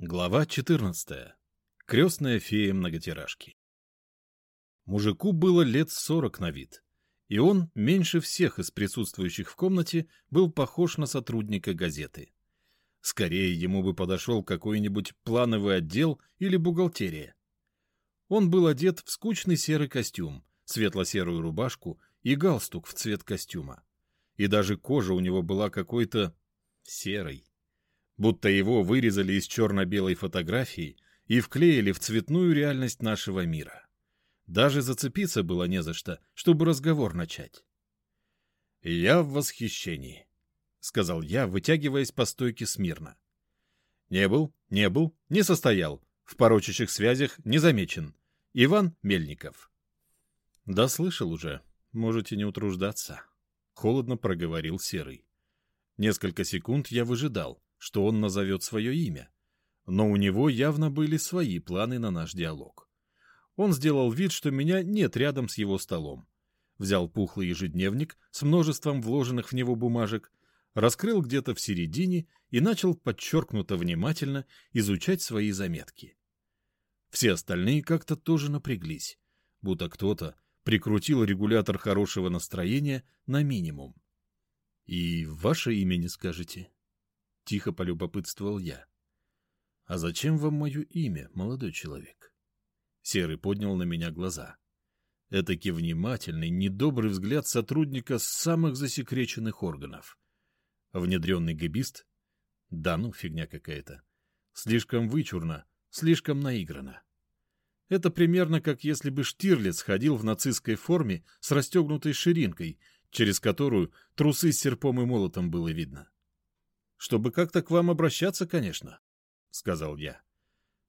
Глава 14. Крестная фея многотиражки. Мужику было лет сорок на вид, и он, меньше всех из присутствующих в комнате, был похож на сотрудника газеты. Скорее ему бы подошел какой-нибудь плановый отдел или бухгалтерия. Он был одет в скучный серый костюм, светло-серую рубашку и галстук в цвет костюма. И даже кожа у него была какой-то серой будто его вырезали из черно-белой фотографии и вклеили в цветную реальность нашего мира. Даже зацепиться было не за что, чтобы разговор начать. «Я в восхищении», — сказал я, вытягиваясь по стойке смирно. «Не был, не был, не состоял, в порочащих связях не замечен. Иван Мельников». «Да слышал уже, можете не утруждаться», — холодно проговорил Серый. Несколько секунд я выжидал, что он назовет свое имя, но у него явно были свои планы на наш диалог. Он сделал вид, что меня нет рядом с его столом. Взял пухлый ежедневник с множеством вложенных в него бумажек, раскрыл где-то в середине и начал подчеркнуто внимательно изучать свои заметки. Все остальные как-то тоже напряглись, будто кто-то прикрутил регулятор хорошего настроения на минимум. «И ваше имя не скажете?» Тихо полюбопытствовал я. «А зачем вам мое имя, молодой человек?» Серый поднял на меня глаза. Этакий внимательный, недобрый взгляд сотрудника самых засекреченных органов. Внедренный габист? Да ну, фигня какая-то. Слишком вычурно, слишком наиграно. Это примерно как если бы Штирлиц ходил в нацистской форме с расстегнутой ширинкой, через которую трусы с серпом и молотом было видно чтобы как-то к вам обращаться, конечно, — сказал я.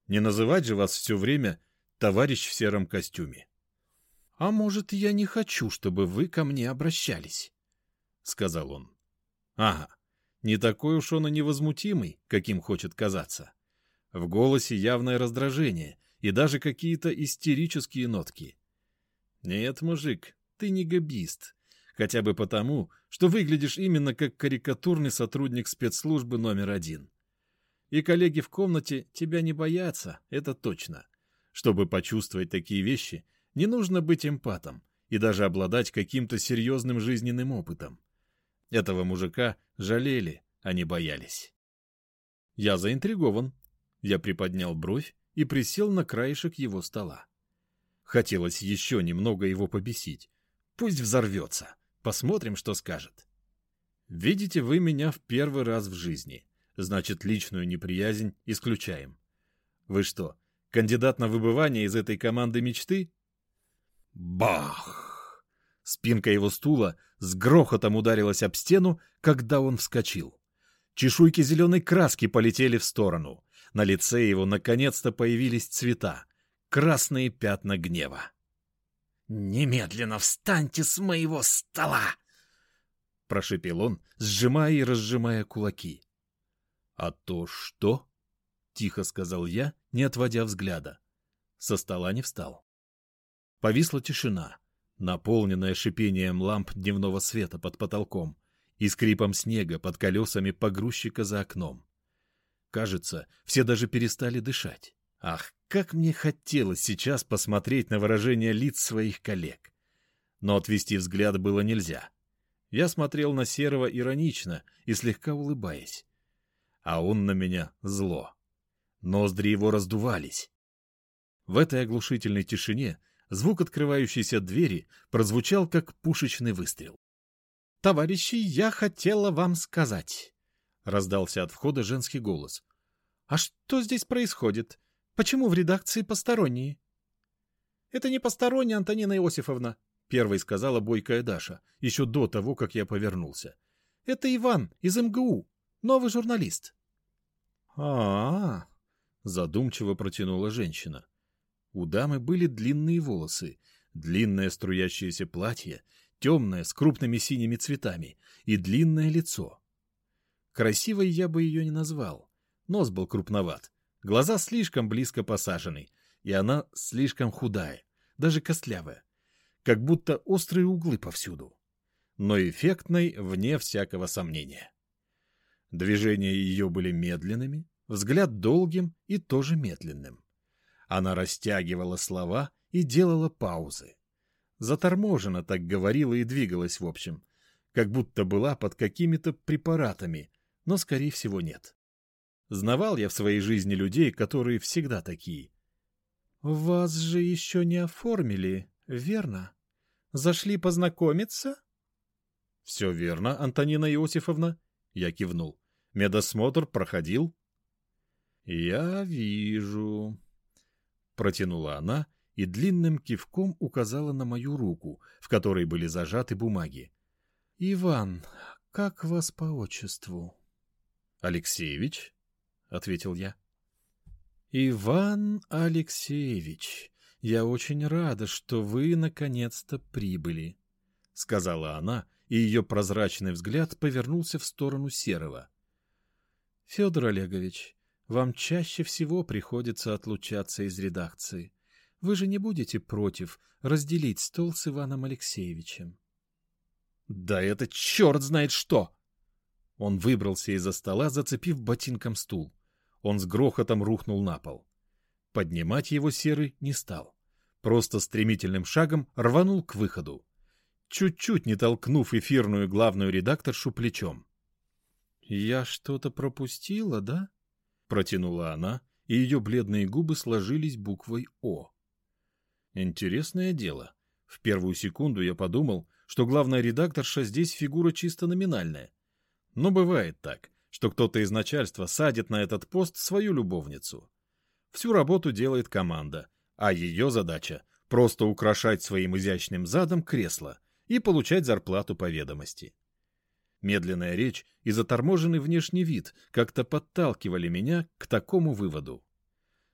Не называть же вас все время товарищ в сером костюме. — А может, я не хочу, чтобы вы ко мне обращались, — сказал он. — Ага, не такой уж он и невозмутимый, каким хочет казаться. В голосе явное раздражение и даже какие-то истерические нотки. — Нет, мужик, ты не габист, Хотя бы потому, что выглядишь именно как карикатурный сотрудник спецслужбы номер один. И коллеги в комнате тебя не боятся, это точно. Чтобы почувствовать такие вещи, не нужно быть эмпатом и даже обладать каким-то серьезным жизненным опытом. Этого мужика жалели, а не боялись. Я заинтригован. Я приподнял бровь и присел на краешек его стола. Хотелось еще немного его побесить. Пусть взорвется. Посмотрим, что скажет. Видите вы меня в первый раз в жизни. Значит, личную неприязнь исключаем. Вы что, кандидат на выбывание из этой команды мечты? Бах! Спинка его стула с грохотом ударилась об стену, когда он вскочил. Чешуйки зеленой краски полетели в сторону. На лице его наконец-то появились цвета. Красные пятна гнева. «Немедленно встаньте с моего стола!» Прошипел он, сжимая и разжимая кулаки. «А то что?» — тихо сказал я, не отводя взгляда. Со стола не встал. Повисла тишина, наполненная шипением ламп дневного света под потолком и скрипом снега под колесами погрузчика за окном. Кажется, все даже перестали дышать. Ах, как мне хотелось сейчас посмотреть на выражение лиц своих коллег. Но отвести взгляд было нельзя. Я смотрел на Серого иронично и слегка улыбаясь. А он на меня зло. Ноздри его раздувались. В этой оглушительной тишине звук открывающейся двери прозвучал, как пушечный выстрел. — Товарищи, я хотела вам сказать, — раздался от входа женский голос. — А что здесь происходит? Почему в редакции посторонние? — Это не посторонняя, Антонина Иосифовна, — первой сказала бойкая Даша, еще до того, как я повернулся. — Это Иван из МГУ, новый журналист. А-а-а, задумчиво протянула женщина. У дамы были длинные волосы, длинное струящееся платье, темное, с крупными синими цветами, и длинное лицо. Красивой я бы ее не назвал. Нос был крупноват, Глаза слишком близко посажены, и она слишком худая, даже костлявая, как будто острые углы повсюду, но эффектной вне всякого сомнения. Движения ее были медленными, взгляд долгим и тоже медленным. Она растягивала слова и делала паузы. Заторможенно так говорила и двигалась в общем, как будто была под какими-то препаратами, но, скорее всего, нет. Знавал я в своей жизни людей, которые всегда такие. «Вас же еще не оформили, верно? Зашли познакомиться?» «Все верно, Антонина Иосифовна», — я кивнул. «Медосмотр проходил?» «Я вижу», — протянула она и длинным кивком указала на мою руку, в которой были зажаты бумаги. «Иван, как вас по отчеству?» «Алексеевич», — ответил я. «Иван Алексеевич, я очень рада, что вы наконец-то прибыли», — сказала она, и ее прозрачный взгляд повернулся в сторону Серого. «Федор Олегович, вам чаще всего приходится отлучаться из редакции. Вы же не будете против разделить стол с Иваном Алексеевичем?» «Да это черт знает что!» Он выбрался из-за стола, зацепив ботинком стул. Он с грохотом рухнул на пол. Поднимать его Серый не стал. Просто стремительным шагом рванул к выходу. Чуть-чуть не толкнув эфирную главную редакторшу плечом. «Я что-то пропустила, да?» Протянула она, и ее бледные губы сложились буквой «О». Интересное дело. В первую секунду я подумал, что главная редакторша здесь фигура чисто номинальная. Но бывает так, что кто-то из начальства садит на этот пост свою любовницу. Всю работу делает команда, а ее задача — просто украшать своим изящным задом кресло и получать зарплату по ведомости. Медленная речь и заторможенный внешний вид как-то подталкивали меня к такому выводу.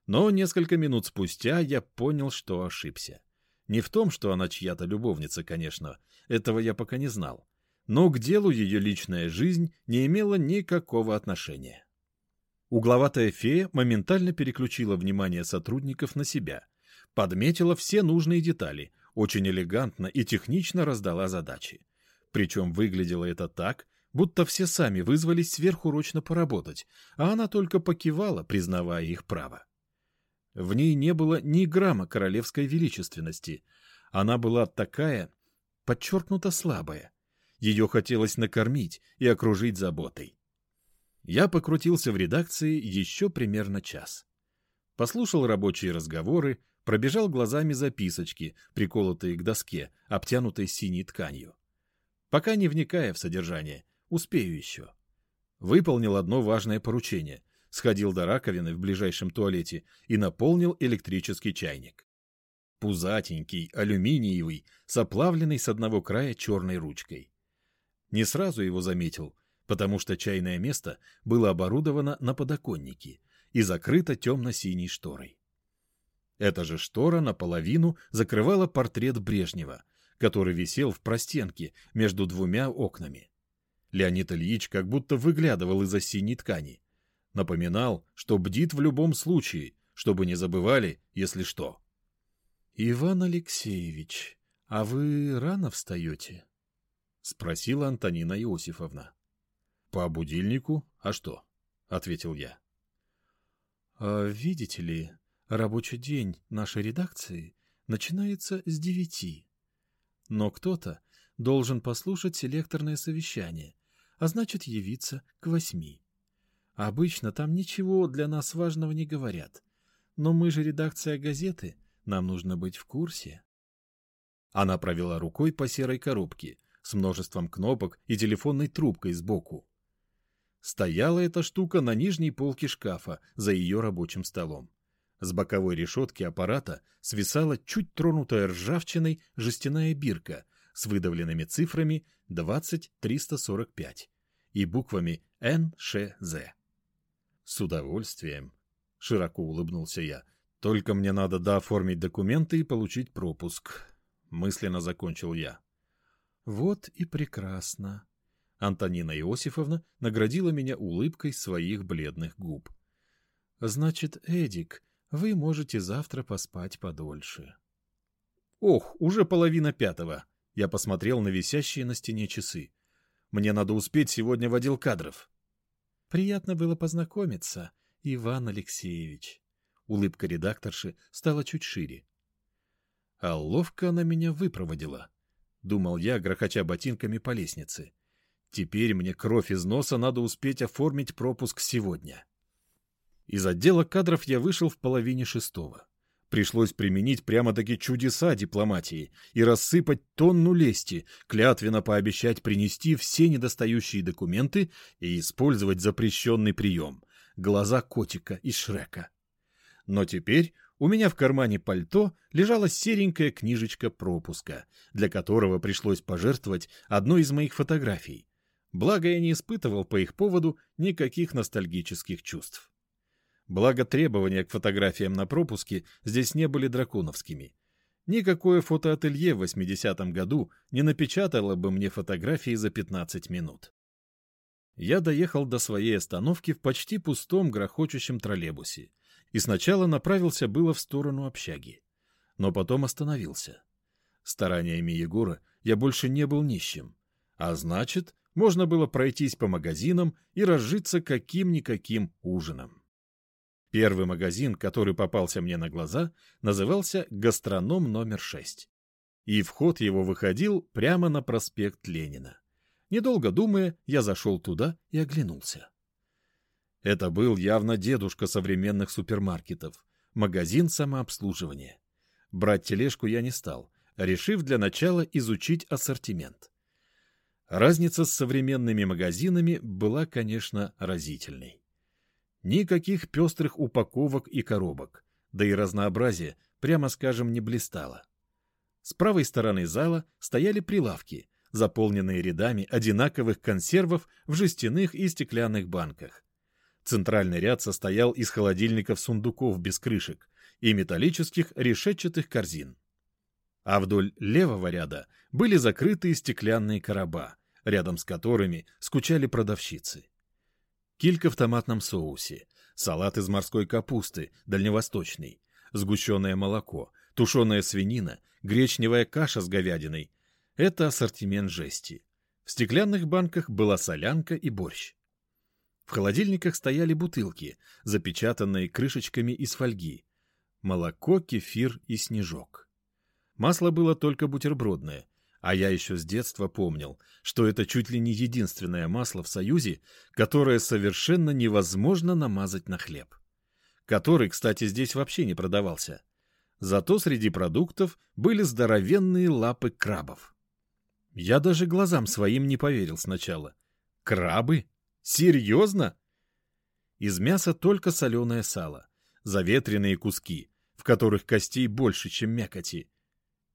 Но несколько минут спустя я понял, что ошибся. Не в том, что она чья-то любовница, конечно, этого я пока не знал но к делу ее личная жизнь не имела никакого отношения. Угловатая фея моментально переключила внимание сотрудников на себя, подметила все нужные детали, очень элегантно и технично раздала задачи. Причем выглядело это так, будто все сами вызвались сверхурочно поработать, а она только покивала, признавая их право. В ней не было ни грамма королевской величественности. Она была такая, подчеркнуто слабая, ее хотелось накормить и окружить заботой. Я покрутился в редакции еще примерно час. Послушал рабочие разговоры, пробежал глазами записочки, приколотые к доске, обтянутой синей тканью. Пока не вникая в содержание, успею еще. Выполнил одно важное поручение. Сходил до раковины в ближайшем туалете и наполнил электрический чайник. Пузатенький, алюминиевый, с оплавленной с одного края черной ручкой. Не сразу его заметил, потому что чайное место было оборудовано на подоконнике и закрыто темно-синей шторой. Эта же штора наполовину закрывала портрет Брежнева, который висел в простенке между двумя окнами. Леонид Ильич как будто выглядывал из-за синей ткани. Напоминал, что бдит в любом случае, чтобы не забывали, если что. — Иван Алексеевич, а вы рано встаете? — спросила Антонина Иосифовна. — По будильнику? А что? — ответил я. «А, видите ли, рабочий день нашей редакции начинается с девяти. Но кто-то должен послушать селекторное совещание, а значит явиться к восьми. Обычно там ничего для нас важного не говорят, но мы же редакция газеты, нам нужно быть в курсе. Она провела рукой по серой коробке, с множеством кнопок и телефонной трубкой сбоку. Стояла эта штука на нижней полке шкафа за ее рабочим столом. С боковой решетки аппарата свисала чуть тронутая ржавчиной жестяная бирка с выдавленными цифрами 20345 и буквами НШЗ. «С удовольствием», — широко улыбнулся я. «Только мне надо дооформить документы и получить пропуск», — мысленно закончил я. Вот и прекрасно. Антонина Иосифовна наградила меня улыбкой своих бледных губ. Значит, Эдик, вы можете завтра поспать подольше. Ох, уже половина пятого. Я посмотрел на висящие на стене часы. Мне надо успеть сегодня в отдел кадров. Приятно было познакомиться, Иван Алексеевич. Улыбка редакторши стала чуть шире. А ловко она меня выпроводила, думал я, грохоча ботинками по лестнице. Теперь мне кровь из носа надо успеть оформить пропуск сегодня. Из отдела кадров я вышел в половине шестого. Пришлось применить прямо-таки чудеса дипломатии и рассыпать тонну лести, клятвенно пообещать принести все недостающие документы и использовать запрещенный прием — глаза котика из Шрека. Но теперь у меня в кармане пальто лежала серенькая книжечка пропуска, для которого пришлось пожертвовать одной из моих фотографий. Благо я не испытывал по их поводу никаких ностальгических чувств. Благо требования к фотографиям на пропуске здесь не были драконовскими. Никакое фотоателье в 80-м году не напечатало бы мне фотографии за 15 минут. Я доехал до своей остановки в почти пустом грохочущем троллейбусе и сначала направился было в сторону общаги, но потом остановился. Стараниями Егора я больше не был нищим, а значит, можно было пройтись по магазинам и разжиться каким-никаким ужином. Первый магазин, который попался мне на глаза, назывался «Гастроном номер 6». И вход его выходил прямо на проспект Ленина. Недолго думая, я зашел туда и оглянулся. Это был явно дедушка современных супермаркетов, магазин самообслуживания. Брать тележку я не стал, решив для начала изучить ассортимент. Разница с современными магазинами была, конечно, разительной. Никаких пестрых упаковок и коробок, да и разнообразие, прямо скажем, не блистало. С правой стороны зала стояли прилавки, заполненные рядами одинаковых консервов в жестяных и стеклянных банках. Центральный ряд состоял из холодильников-сундуков без крышек и металлических решетчатых корзин. А вдоль левого ряда были закрытые стеклянные короба, рядом с которыми скучали продавщицы килька в томатном соусе, салат из морской капусты, дальневосточный, сгущенное молоко, тушеная свинина, гречневая каша с говядиной. Это ассортимент жести. В стеклянных банках была солянка и борщ. В холодильниках стояли бутылки, запечатанные крышечками из фольги. Молоко, кефир и снежок. Масло было только бутербродное, а я еще с детства помнил, что это чуть ли не единственное масло в Союзе, которое совершенно невозможно намазать на хлеб. Который, кстати, здесь вообще не продавался. Зато среди продуктов были здоровенные лапы крабов. Я даже глазам своим не поверил сначала. Крабы? Серьезно? Из мяса только соленое сало, заветренные куски, в которых костей больше, чем мякоти.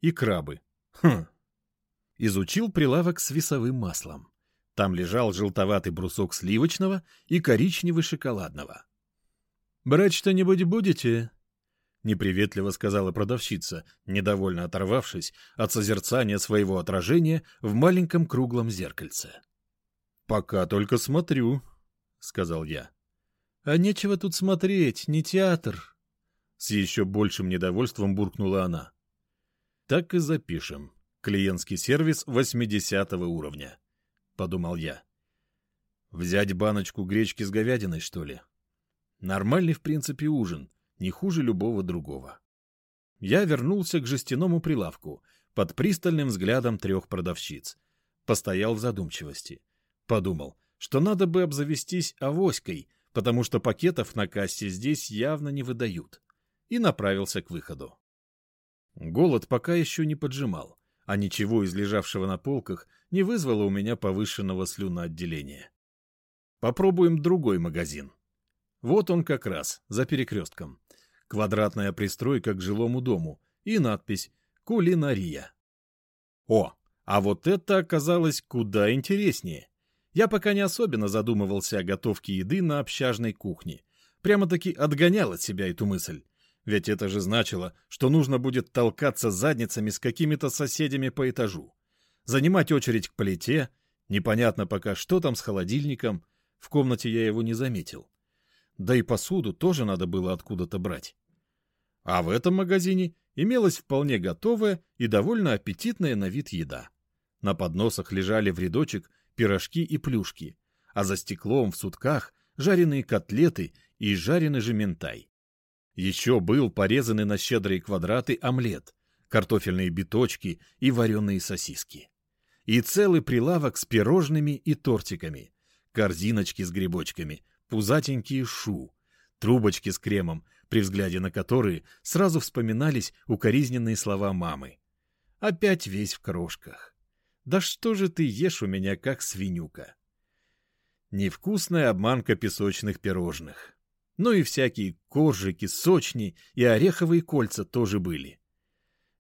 И крабы. Хм, изучил прилавок с весовым маслом. Там лежал желтоватый брусок сливочного и коричневый шоколадного. «Брать что-нибудь будете?» — неприветливо сказала продавщица, недовольно оторвавшись от созерцания своего отражения в маленьком круглом зеркальце. «Пока только смотрю», — сказал я. «А нечего тут смотреть, не театр», — с еще большим недовольством буркнула она. «Так и запишем», Клиентский сервис 80 уровня, подумал я. Взять баночку гречки с говядиной, что ли? Нормальный, в принципе, ужин, не хуже любого другого. Я вернулся к жестяному прилавку под пристальным взглядом трех продавщиц. Постоял в задумчивости. Подумал, что надо бы обзавестись авоськой, потому что пакетов на кассе здесь явно не выдают. И направился к выходу. Голод пока еще не поджимал а ничего из лежавшего на полках не вызвало у меня повышенного слюноотделения. Попробуем другой магазин. Вот он как раз, за перекрестком. Квадратная пристройка к жилому дому и надпись «Кулинария». О, а вот это оказалось куда интереснее. Я пока не особенно задумывался о готовке еды на общажной кухне. Прямо-таки отгонял от себя эту мысль. Ведь это же значило, что нужно будет толкаться задницами с какими-то соседями по этажу. Занимать очередь к плите, непонятно пока, что там с холодильником, в комнате я его не заметил. Да и посуду тоже надо было откуда-то брать. А в этом магазине имелась вполне готовая и довольно аппетитная на вид еда. На подносах лежали в рядочек пирожки и плюшки, а за стеклом в сутках жареные котлеты и жареный же ментай. Еще был порезанный на щедрые квадраты омлет, картофельные биточки и вареные сосиски. И целый прилавок с пирожными и тортиками, корзиночки с грибочками, пузатенькие шу, трубочки с кремом, при взгляде на которые сразу вспоминались укоризненные слова мамы. Опять весь в крошках. Да что же ты ешь у меня, как свинюка? Невкусная обманка песочных пирожных. Ну и всякие коржики, сочни и ореховые кольца тоже были.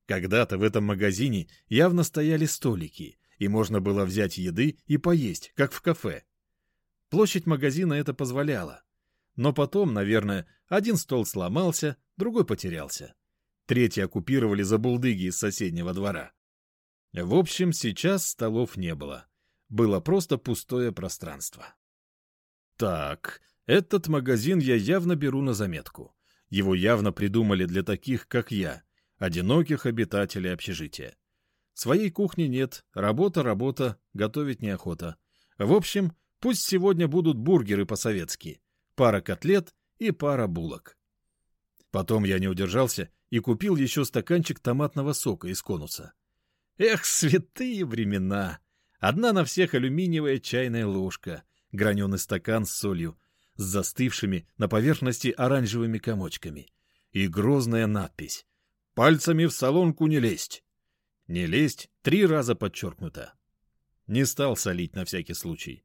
Когда-то в этом магазине явно стояли столики, и можно было взять еды и поесть, как в кафе. Площадь магазина это позволяла. Но потом, наверное, один стол сломался, другой потерялся. Третий оккупировали забулдыги из соседнего двора. В общем, сейчас столов не было. Было просто пустое пространство. Так, этот магазин я явно беру на заметку. Его явно придумали для таких, как я, одиноких обитателей общежития. Своей кухни нет, работа, работа, готовить неохота. В общем, пусть сегодня будут бургеры по-советски, пара котлет и пара булок. Потом я не удержался и купил еще стаканчик томатного сока из конуса. Эх, святые времена! Одна на всех алюминиевая чайная ложка, граненый стакан с солью, с застывшими на поверхности оранжевыми комочками. И грозная надпись «Пальцами в солонку не лезть». «Не лезть» три раза подчеркнуто. Не стал солить на всякий случай.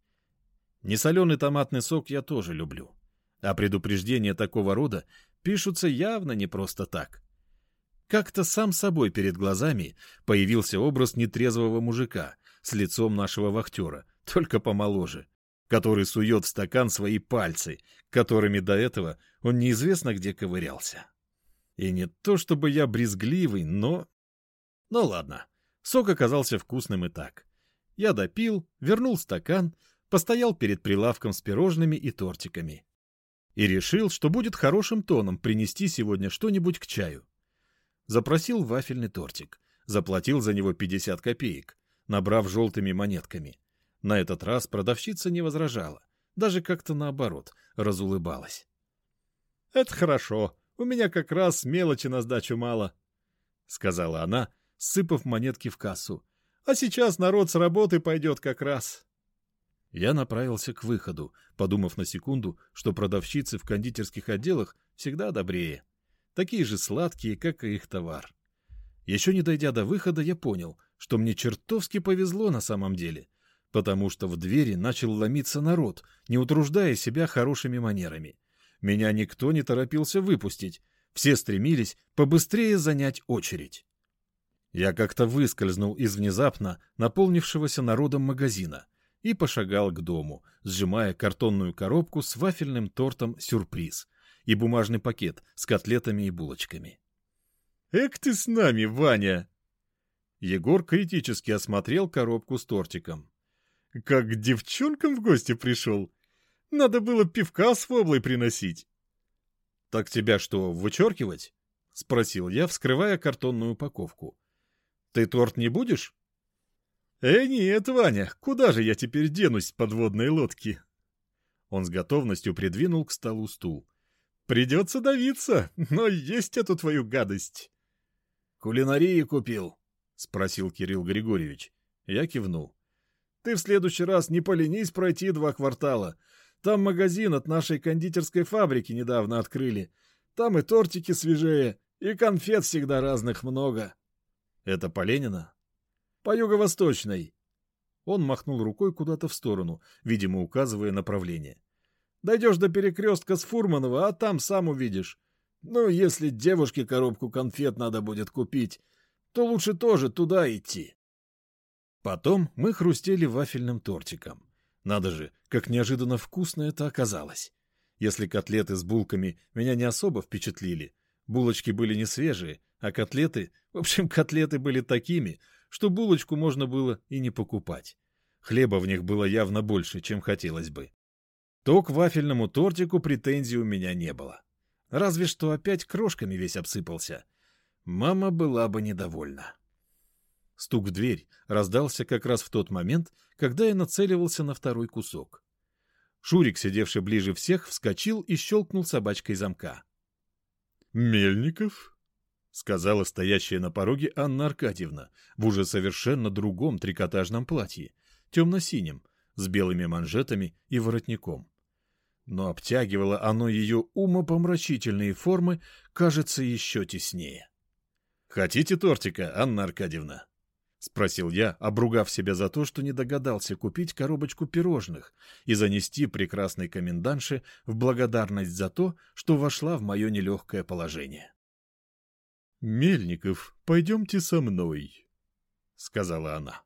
Несоленый томатный сок я тоже люблю. А предупреждения такого рода пишутся явно не просто так. Как-то сам собой перед глазами появился образ нетрезвого мужика с лицом нашего вахтера, только помоложе, который сует в стакан свои пальцы, которыми до этого он неизвестно где ковырялся. И не то чтобы я брезгливый, но... Ну ладно, сок оказался вкусным и так. Я допил, вернул стакан, постоял перед прилавком с пирожными и тортиками. И решил, что будет хорошим тоном принести сегодня что-нибудь к чаю. Запросил вафельный тортик, заплатил за него 50 копеек, набрав желтыми монетками. На этот раз продавщица не возражала, даже как-то наоборот, разулыбалась. — Это хорошо, у меня как раз мелочи на сдачу мало, — сказала она, сыпав монетки в кассу. — А сейчас народ с работы пойдет как раз. Я направился к выходу, подумав на секунду, что продавщицы в кондитерских отделах всегда добрее. Такие же сладкие, как и их товар. Еще не дойдя до выхода, я понял, что мне чертовски повезло на самом деле потому что в двери начал ломиться народ, не утруждая себя хорошими манерами. Меня никто не торопился выпустить, все стремились побыстрее занять очередь. Я как-то выскользнул из внезапно наполнившегося народом магазина и пошагал к дому, сжимая картонную коробку с вафельным тортом «Сюрприз» и бумажный пакет с котлетами и булочками. «Эк ты с нами, Ваня!» Егор критически осмотрел коробку с тортиком. Как к девчонкам в гости пришел. Надо было пивка с воблой приносить. — Так тебя что, вычеркивать? — спросил я, вскрывая картонную упаковку. — Ты торт не будешь? — Э, нет, Ваня, куда же я теперь денусь с подводной лодки? Он с готовностью придвинул к столу стул. — Придется давиться, но есть эту твою гадость. — Кулинарии купил? — спросил Кирилл Григорьевич. Я кивнул. Ты в следующий раз не поленись пройти два квартала. Там магазин от нашей кондитерской фабрики недавно открыли. Там и тортики свежее, и конфет всегда разных много. Это по Ленина? По юго-восточной. Он махнул рукой куда-то в сторону, видимо, указывая направление. Дойдешь до перекрестка с Фурманова, а там сам увидишь. Ну, если девушке коробку конфет надо будет купить, то лучше тоже туда идти. Потом мы хрустели вафельным тортиком. Надо же, как неожиданно вкусно это оказалось. Если котлеты с булками меня не особо впечатлили, булочки были не свежие, а котлеты, в общем, котлеты были такими, что булочку можно было и не покупать. Хлеба в них было явно больше, чем хотелось бы. То к вафельному тортику претензий у меня не было. Разве что опять крошками весь обсыпался. Мама была бы недовольна. Стук в дверь раздался как раз в тот момент, когда я нацеливался на второй кусок. Шурик, сидевший ближе всех, вскочил и щелкнул собачкой замка. «Мельников?» — сказала стоящая на пороге Анна Аркадьевна в уже совершенно другом трикотажном платье, темно-синем, с белыми манжетами и воротником. Но обтягивало оно ее умопомрачительные формы, кажется, еще теснее. «Хотите тортика, Анна Аркадьевна?» — спросил я, обругав себя за то, что не догадался купить коробочку пирожных и занести прекрасной комендантше в благодарность за то, что вошла в мое нелегкое положение. «Мельников, пойдемте со мной», — сказала она.